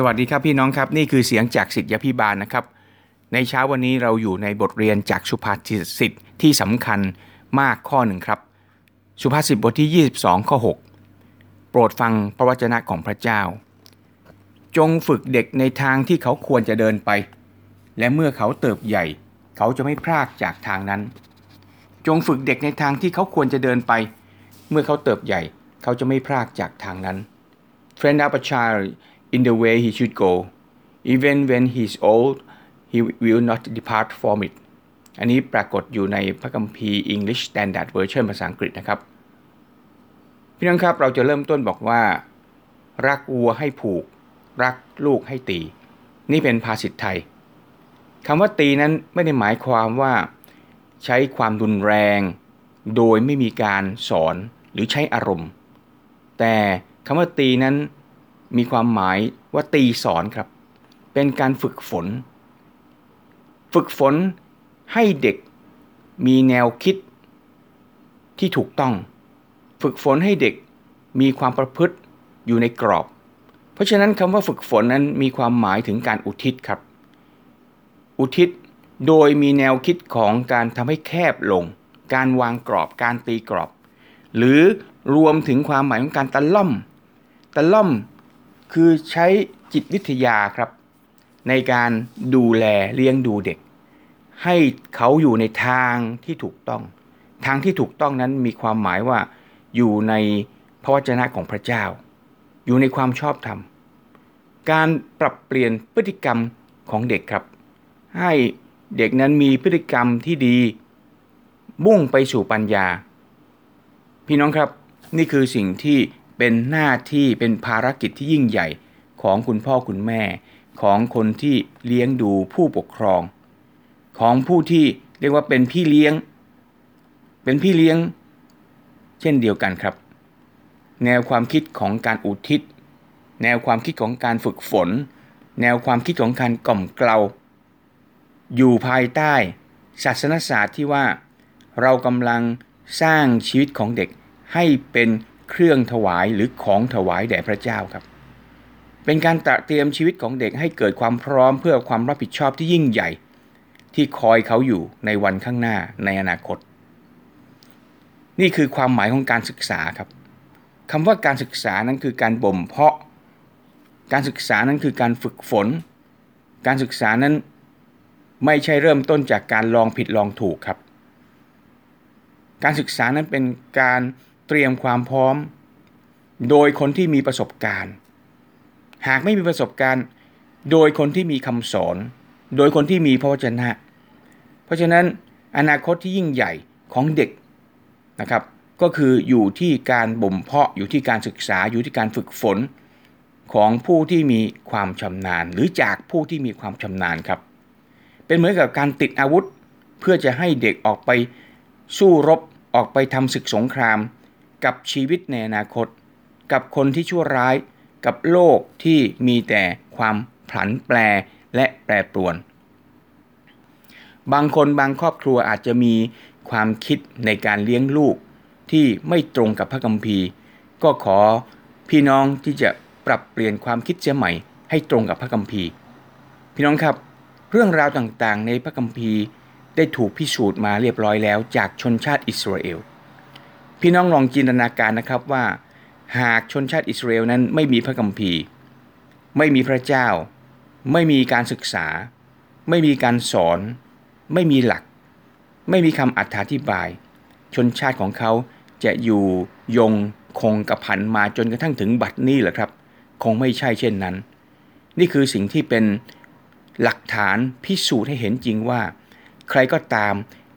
สวัสดีครับพี่น้องครับนี่คือเสียงจากสิทธิพิบาลนะครับ ในเช้าวันนี้เราอยู่ในบทเรียนจากสุภาษิตที่สำคัญมากข้อหนึ่งครับ สุภาษิตบทที่ 22 ข้อ 6 โปรดฟังพระวจนะของพระเจ้า จงฝึกเด็กในทางที่เขาควรจะเดินไป และเมื่อเขาเติบใหญ่ เขาจะไม่พลากจากทางนั้น จงฝึกเด็กในทางที่เขาควรจะเดินไป เมื่อเขาเติบใหญ่ เขาจะไม่พลากจากทางนั้น Train up a child in the way he should go even when he is old he will not depart from it อันนี้ปรากฏอยู่ในพระคัมภีร์ English Standard Version ภาษาอังกฤษนะครับ พี่น้องครับเราจะเริ่มต้นบอกว่า รักวัวให้ผูก รักลูกให้ตี นี่เป็นภาษิตไทยคำว่าตีนั้นไม่ได้หมายความว่า ใช้ความรุนแรง โดยไม่มีการสอนหรือใช้อารมณ์ แต่คำว่าตีนั้น มีความหมายว่าตีสอนครับ เป็นการฝึกฝน ฝึกฝนให้เด็กมีแนวคิดที่ถูกต้อง ฝึกฝนให้เด็กมีความประพฤติอยู่ในกรอบ เพราะฉะนั้นคำว่าฝึกฝนนั้นมีความหมายถึงการอุทิศครับ อุทิศโดยมีแนวคิดของการทำให้แคบลง การวางกรอบ การตีกรอบ หรือรวมถึงความหมายของการตะล่อม ตะล่อม คือใช้จิตวิทยาครับ ในการดูแลเลี้ยงดูเด็ก ให้เขาอยู่ในทางที่ถูกต้อง ทางที่ถูกต้องนั้นมีความหมายว่าอยู่ในพระวจนะของพระเจ้า อยู่ในความชอบธรรม การปรับเปลี่ยนพฤติกรรมของเด็กครับ ให้เด็กนั้นมีพฤติกรรมที่ดี มุ่งไปสู่ปัญญา พี่น้องครับนี่คือสิ่งที่ เป็นหน้าที่เป็นภารกิจที่ยิ่งใหญ่ของคุณพ่อคุณแม่ ของคนที่เลี้ยงดูผู้ปกครอง ของผู้ที่เรียกว่าเป็นพี่เลี้ยง เป็นพี่เลี้ยง เช่นเดียวกันครับ แนวความคิดของการอุทิศ แนวความคิดของการฝึกฝน แนวความคิดของการกล่อมเกลาอยู่ภายใต้ศาสนศาสตร์ที่ว่า เรากำลังสร้างชีวิตของเด็กให้เป็น เครื่องถวายหรือของถวายแด่พระเจ้าครับ เป็นการตระเตรียมชีวิตของเด็กให้เกิดความพร้อมเพื่อความรับผิดชอบที่ยิ่งใหญ่ ที่คอยเขาอยู่ในวันข้างหน้าในอนาคต นี่คือความหมายของการศึกษาครับคำว่าการศึกษานั้นคือการบ่มเพาะ การศึกษานั้นคือการฝึกฝน การศึกษานั้นไม่ใช่เริ่มต้นจากการลองผิดลองถูกครับ การศึกษานั้นเป็นการเเตรียมความพร้อม โดยคนที่มีประสบการณ์ หากไม่มีประสบการณ์ โดยคนที่มีคำสอน โดยคนที่มีพระวจนะ เพราะฉะนั้นอนาคตที่ยิ่งใหญ่ของเด็กนะครับ ก็คืออยู่ที่การบ่มเพาะอยู่ที่การศึกษาอยู่ที่การฝึกฝนของผู้ที่มีความชำนาญ หรือจากผู้ที่มีความชำนาญครับ เป็นเหมือนกับการติดอาวุธ เพื่อจะให้เด็กออกไปสู้รบออกไปทำศึกสงคราม กับชีวิตในอนาคต กับคนที่ชั่วร้าย กับโลกที่มีแต่ความผันแปรและแปรปรวน บางคนบางครอบครัวอาจจะมีความคิดในการเลี้ยงลูกที่ไม่ตรงกับพระคัมภีร์ ก็ขอพี่น้องที่จะปรับเปลี่ยนความคิดเสียใหม่ ให้ตรงกับพระคัมภีร์ พี่น้องครับ เรื่องราวต่างๆ ในพระคัมภีร์ได้ถูกพิสูจน์มาเรียบร้อยแล้วจากชนชาติอิสราเอล พี่น้องลองจินตนาการนะครับว่า หากชนชาติอิสราเอลนั้นไม่มีพระคัมภีร์ ไม่มีพระเจ้า ไม่มีการศึกษา ไม่มีการสอน ไม่มีหลัก ไม่มีคำอธิบาย ชนชาติของเขาจะอยู่ยงคงกับพันมาจนกระทั่งถึงบัดนี้เหรอครับ คงไม่ใช่เช่นนั้น นี่คือสิ่งที่เป็นหลักฐานพิสูจน์ให้เห็นจริงว่า ใครก็ตาม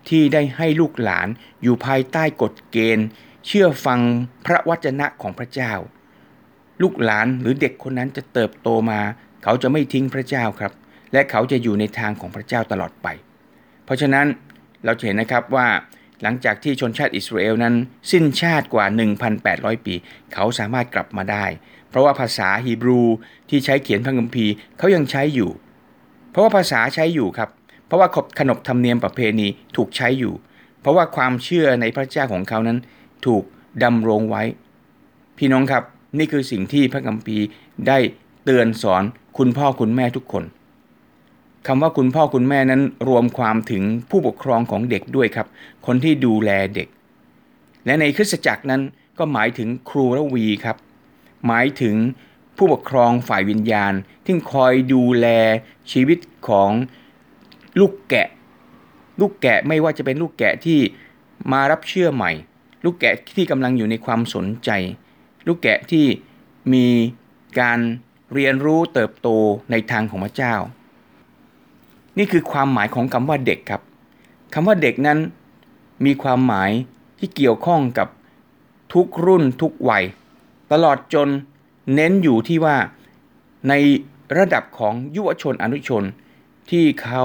ที่ได้ให้ลูกหลานอยู่ภายใต้กฎเกณฑ์ เชื่อฟังพระวจนะของพระเจ้า ลูกหลานหรือเด็กคนนั้นจะเติบโตมา เขาจะไม่ทิ้งพระเจ้าครับ และเขาจะอยู่ในทางของพระเจ้าตลอดไป เพราะฉะนั้นเราเห็นนะครับว่าหลังจากที่ชนชาติอิสราเอลนั้น สิ้นชาติกว่า 1,800 ปี เขาสามารถกลับมาได้ เพราะว่าภาษาฮีบรูที่ใช้เขียนพระคัมภีร์เขายังใช้อยู่ เพราะว่าภาษาใช้อยู่ครับ เพราะว่าขนบธรรมเนียมประเพณีถูกใช้อยู่ เพราะว่าความเชื่อในพระเจ้าของเขานั้นถูกดำรงไว้ พี่น้องครับนี่คือสิ่งที่พระคัมภีร์ได้เตือนสอนคุณพ่อคุณแม่ทุกคนคำว่าคุณพ่อคุณแม่นั้นรวมความถึงผู้ปกครองของเด็กด้วยครับ คนที่ดูแลเด็ก และในคริสตจักรนั้นก็หมายถึงครูระวีครับ หมายถึงผู้ปกครองฝ่ายวิญญาณที่คอยดูแลชีวิตของ ลูกแกะ ลูกแกะไม่ว่าจะเป็นลูกแกะที่มารับเชื่อใหม่ ลูกแกะที่กำลังอยู่ในความสนใจ ลูกแกะที่มีการเรียนรู้เติบโตในทางของพระเจ้า นี่คือความหมายของคำว่าเด็กครับคำว่าเด็กนั้นมีความหมายที่เกี่ยวข้องกับทุกรุ่นทุกวัย ตลอดจนเน้นอยู่ที่ว่าในระดับของยุวชนอนุชนที่เขา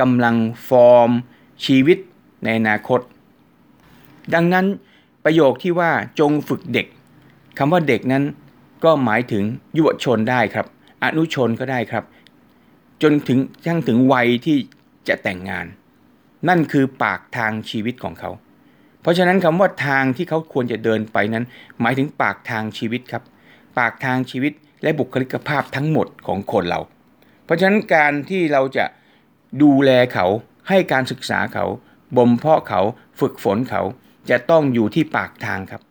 กำลังฟอร์ม ชีวิตในอนาคต ดังนั้นประโยคที่ว่าจงฝึกเด็กคำว่าเด็กนั้นก็หมายถึงยุวชนได้ครับ อนุชนก็ได้ครับ จนถึงทั้งถึงวัยที่จะแต่งงาน นั่นคือปากทางชีวิตของเขา เพราะฉะนั้นคำว่าทางที่เขาควรจะเดินไปนั้น หมายถึงปากทางชีวิตครับ ปากทางชีวิตและบุคลิกภาพทั้งหมดของคนเรา เพราะฉะนั้นการที่เราจะ ดูแลเขาให้การศึกษาเขาบ่มเพาะเขาฝึกฝนเขาจะต้องอยู่ที่ปากทางครับ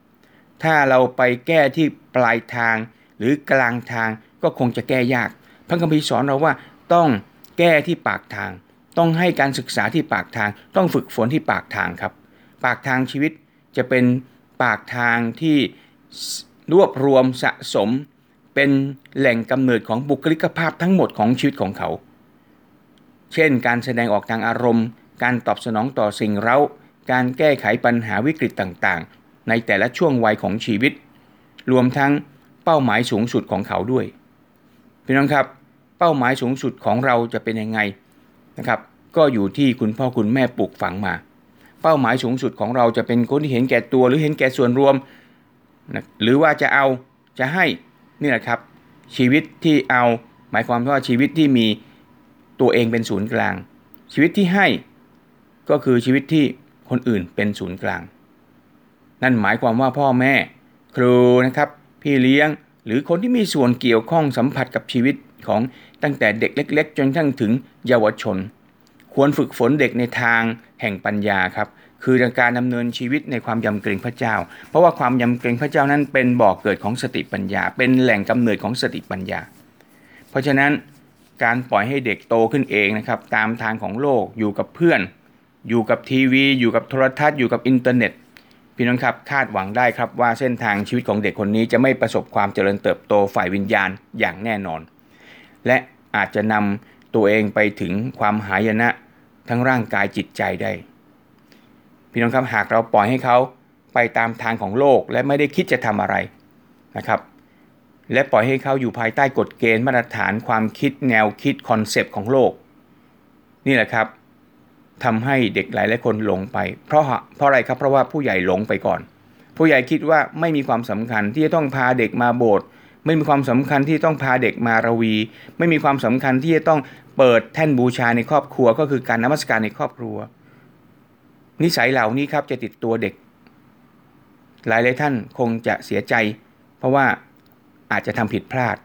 ถ้าเราไปแก้ที่ปลายทางหรือกลางทางก็คงจะแก้ยาก พระคัมภีร์สอนเราว่าต้องแก้ที่ปากทาง ต้องให้การศึกษาที่ปากทาง ต้องฝึกฝนที่ปากทางครับ ปากทางชีวิตจะเป็นปากทางที่รวบรวมสะสม เป็นแหล่งกำเนิดของบุคลิกภาพทั้งหมดของชีวิตของเขา เช่น การแสดงออกทางอารมณ์ การตอบสนองต่อสิ่งเร้า การแก้ไขปัญหาวิกฤตต่างๆ ในแต่ละช่วงวัยของชีวิต รวมทั้งเป้าหมายสูงสุดของเขาด้วยพี่น้องครับ เป้าหมายสูงสุดของเราจะเป็นยังไงนะครับ ก็อยู่ที่คุณพ่อคุณแม่ปลูกฝังมา เป้าหมายสูงสุดของเราจะเป็นคนที่เห็นแก่ตัวหรือเห็นแก่ส่วนรวมนะหรือว่าจะเอาจะให้นี่แหละครับ ชีวิตที่เอาหมายความว่าชีวิตที่มี ตัวเองเป็นศูนย์กลาง ชีวิตที่ให้ก็คือชีวิตที่คนอื่นเป็นศูนย์กลาง นั่นหมายความว่าพ่อแม่ ครูนะครับ พี่เลี้ยงหรือคนที่มีส่วนเกี่ยวข้องสัมผัสกับชีวิตของตั้งแต่เด็กเล็ก ๆ จนทั้งถึงเยาวชน ควรฝึกฝนเด็กในทางแห่งปัญญาครับคือการดำเนินชีวิตในความยำเกรงพระเจ้า เพราะว่าความยำเกรงพระเจ้านั้นเป็นบ่อกเกิดของสติปัญญา เป็นแหล่งกำเนิดของสติปัญญา เพราะฉะนั้น การปล่อยให้เด็กโตขึ้นเองนะครับตามทางของโลกอยู่กับเพื่อน อยู่กับทีวี อยู่กับโทรทัศน์อยู่กับอินเทอร์เน็ตพี่น้องครับคาดหวังได้ครับว่าเส้นทางชีวิตของเด็กคนนี้จะไม่ประสบความเจริญเติบโตฝ่ายวิญญาณอย่างแน่นอน และอาจจะนำตัวเองไปถึงความหายนะทั้งร่างกายจิตใจได้ พี่น้องครับหากเราปล่อยให้เขาไปตามทางของโลกและไม่ได้คิดจะทำอะไรนะครับ และปล่อยให้เขาอยู่ภายใต้กฎเกณฑ์มาตรฐานความคิดแนวคิดคอนเซปต์ของโลก นี่แหละครับทำให้เด็กหลายหลายคนหลงไป เพราะเพราะอะไรครับเพราะว่าผู้ใหญ่หลงไปก่อน ผู้ใหญ่คิดว่าไม่มีความสำคัญที่จะต้องพาเด็กมาโบสถ์ไม่มีความสำคัญที่ต้องพาเด็กมาระวี ไม่มีความสำคัญที่จะต้องเปิดแท่นบูชาในครอบครัว ก็คือการนมัสการในครอบครัว นิสัยเหล่านี้ครับจะติดตัวเด็ก หลายหลายท่านคงจะเสียใจ เพราะว่า อาจจะทำผิดพลาด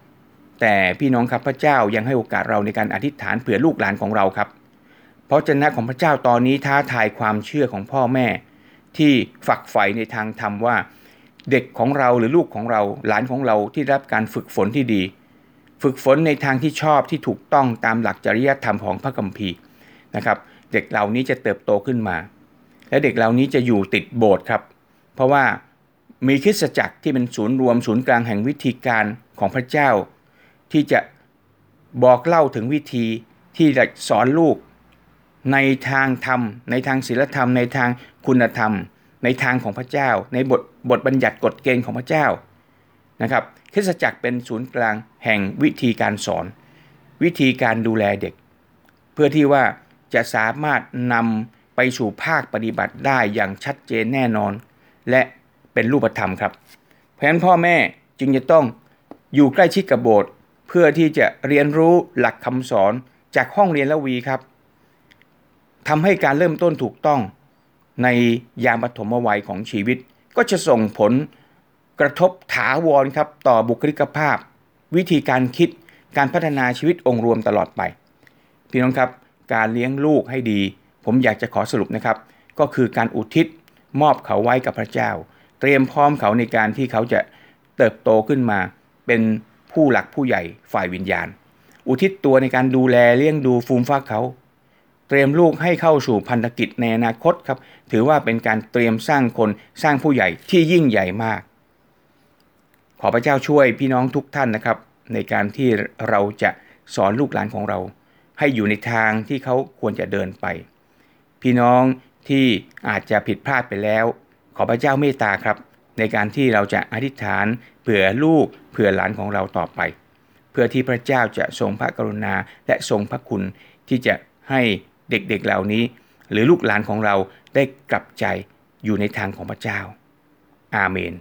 แต่พี่น้องครับพระเจ้ายังให้โอกาสเราในการอธิษฐานเผื่อลูกหลานของเราครับ เพราะเจนะของพระเจ้าตอนนี้ท้าทายความเชื่อของพ่อแม่ ที่ฝักใฝ่ในทางธรรมว่า เด็กของเราหรือลูกของเราหลานของเราที่รับการฝึกฝนที่ดี ฝึกฝนในทางที่ชอบที่ถูกต้องตามหลักจริยธรรมของพระคัมภีร์นะครับ เด็กเหล่านี้จะเติบโตขึ้นมา และเด็กเหล่านี้จะอยู่ติดโบสถ์ครับ เพราะว่า มีคริสตจักรที่เป็นศูนย์รวมศูนย์กลางแห่งวิธีการของพระเจ้า ที่จะบอกเล่าถึงวิธีที่จะสอนลูก ในทางธรรม ในทางศีลธรรม ในทางคุณธรรม ในทางของพระเจ้า ในบทบทบัญญัติกฎเกณฑ์ของพระเจ้านะครับคริสตจักรเป็นศูนย์กลางแห่งวิธีการสอน วิธีการดูแลเด็ก เพื่อที่ว่าจะสามารถนำไปสู่ภาคปฏิบัติได้อย่างชัดเจนแน่นอน และ เป็นรูปธรรมครับ เพราะฉะนั้นพ่อแม่จึงจะต้องอยู่ใกล้ชิดกับโบสถ์เพื่อที่จะเรียนรู้หลักคำสอนจากห้องเรียนละวีครับทำให้การเริ่มต้นถูกต้องในยามปฐมวัยของชีวิต ก็จะส่งผลกระทบถาวรครับต่อบุคลิกภาพ วิธีการคิดการพัฒนาชีวิตองค์รวมตลอดไป พี่น้องครับการเลี้ยงลูกให้ดี ผมอยากจะขอสรุปนะครับ ก็คือการอุทิศมอบเขาไว้กับพระเจ้า เตรียมพร้อมเขาในการที่เขาจะเติบโตขึ้นมา เป็นผู้หลักผู้ใหญ่ฝ่ายวิญญาณ อุทิศตัวในการดูแลเลี้ยงดูฟูมฟักเขา เตรียมลูกให้เข้าสู่พันธกิจในอนาคตครับ ถือว่าเป็นการเตรียมสร้างคนสร้างผู้ใหญ่ที่ยิ่งใหญ่มาก ขอพระเจ้าช่วยพี่น้องทุกท่านนะครับ ในการที่เราจะสอนลูกหลานของเรา ให้อยู่ในทางที่เขาควรจะเดินไป พี่น้องที่อาจจะผิดพลาดไปแล้ว ขอพระเจ้าเมตตาครับ ในการที่เราจะอธิษฐานเผื่อลูกเผื่อหลานของเราต่อไป เพื่อที่พระเจ้าจะทรงพระกรุณาและทรงพระคุณที่จะให้เด็กๆเหล่านี้ หรือลูกหลานของเราได้กลับใจอยู่ในทางของพระเจ้า อาเมน